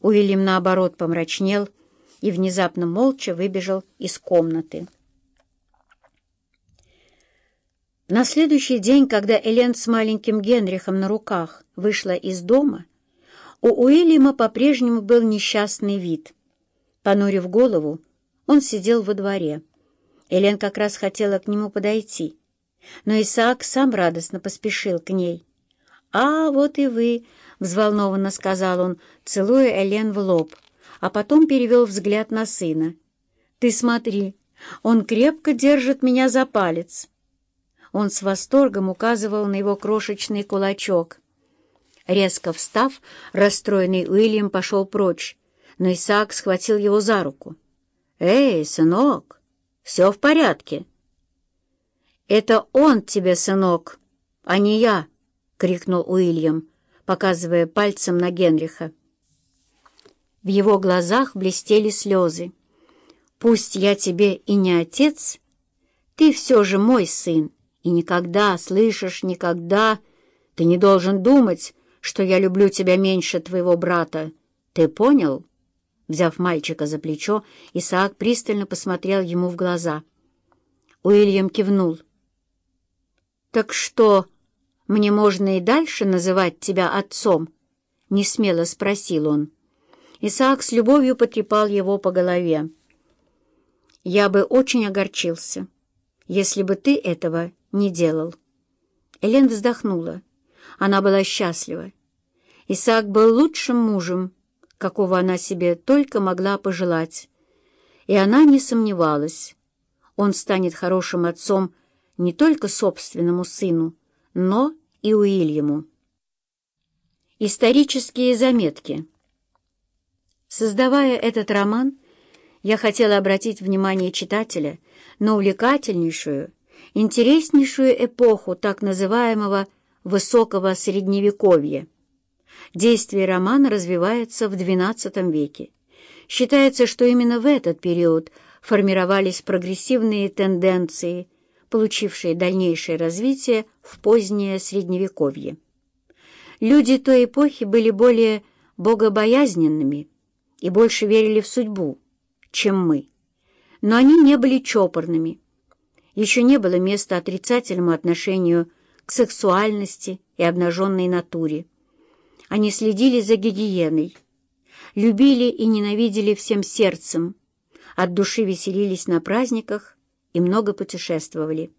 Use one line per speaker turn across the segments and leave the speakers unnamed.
Уильям, наоборот, помрачнел и внезапно молча выбежал из комнаты. На следующий день, когда Элен с маленьким Генрихом на руках вышла из дома, у Уильяма по-прежнему был несчастный вид. Понурив голову, он сидел во дворе. Элен как раз хотела к нему подойти, но Исаак сам радостно поспешил к ней. «А, вот и вы!» — взволнованно сказал он, целуя Элен в лоб, а потом перевел взгляд на сына. «Ты смотри, он крепко держит меня за палец». Он с восторгом указывал на его крошечный кулачок. Резко встав, расстроенный Уильям пошел прочь, но Исаак схватил его за руку. «Эй, сынок, все в порядке?» «Это он тебе, сынок, а не я!» — крикнул Уильям, показывая пальцем на Генриха. В его глазах блестели слезы. «Пусть я тебе и не отец, ты все же мой сын, и никогда, слышишь, никогда ты не должен думать, что я люблю тебя меньше твоего брата. Ты понял?» Взяв мальчика за плечо, Исаак пристально посмотрел ему в глаза. Уильям кивнул. «Так что, мне можно и дальше называть тебя отцом?» — несмело спросил он. Исаак с любовью потрепал его по голове. «Я бы очень огорчился, если бы ты этого не делал». Элен вздохнула. Она была счастлива. Исаак был лучшим мужем, какого она себе только могла пожелать. И она не сомневалась. Он станет хорошим отцом не только собственному сыну, но и Уильяму. Исторические заметки Создавая этот роман, я хотела обратить внимание читателя на увлекательнейшую, интереснейшую эпоху так называемого «высокого средневековья». Действие романа развивается в XII веке. Считается, что именно в этот период формировались прогрессивные тенденции, получившие дальнейшее развитие в позднее Средневековье. Люди той эпохи были более богобоязненными и больше верили в судьбу, чем мы. Но они не были чопорными. Еще не было места отрицательному отношению к сексуальности и обнаженной натуре. Они следили за гигиеной, любили и ненавидели всем сердцем, от души веселились на праздниках и много путешествовали.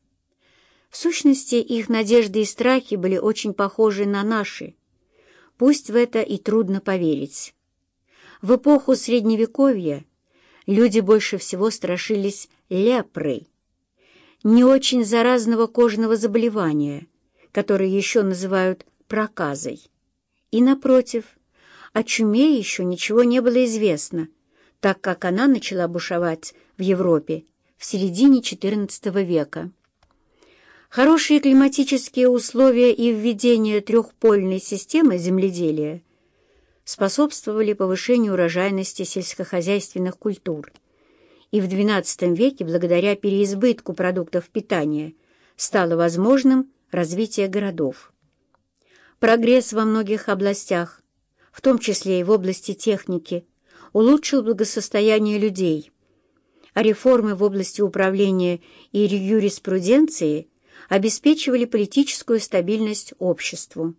В сущности, их надежды и страхи были очень похожи на наши. Пусть в это и трудно поверить. В эпоху Средневековья люди больше всего страшились лепры, не очень заразного кожного заболевания, которое еще называют проказой. И, напротив, о чуме еще ничего не было известно, так как она начала бушевать в Европе в середине XIV века. Хорошие климатические условия и введение трехпольной системы земледелия способствовали повышению урожайности сельскохозяйственных культур. И в XII веке, благодаря переизбытку продуктов питания, стало возможным развитие городов. Прогресс во многих областях, в том числе и в области техники, улучшил благосостояние людей, реформы в области управления и юриспруденции обеспечивали политическую стабильность обществу.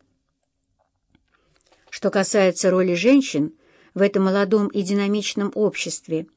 Что касается роли женщин в этом молодом и динамичном обществе –